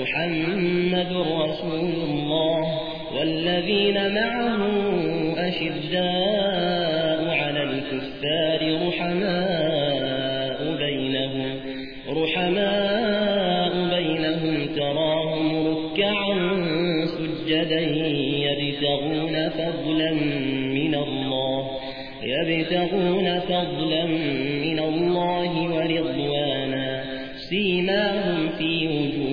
محمد رسول الله والذين معه أشداء على الكفار رحماء بينهم رحماء بينهم تراهم ركعا سجدا يبتغون فضلا من الله يبتغون فضلا من الله ورضوانا سيماهم في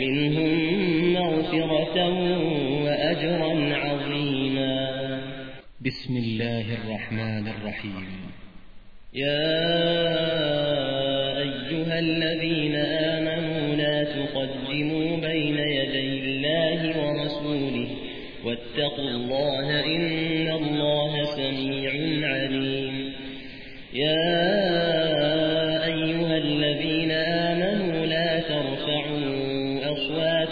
منهم مغفرة وأجرا عظيما. بسم الله الرحمن الرحيم. يا أيها الذين آمنوا لا تقدموا بين يدي الله ورسوله واتقوا الله إن الله سميع عليم. يا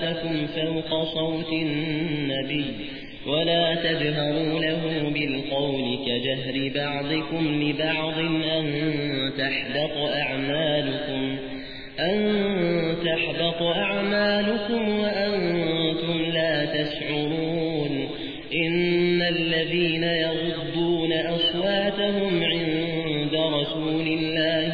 أصواتكم فوق صوت النبي ولا تجهروا له بالقول كجهر بعضكم لبعض أن تحبط أعمالكم أن تحبط أعمالكم وأنتم لا تشعرون إن الذين يغضون أصواتهم عند رسول الله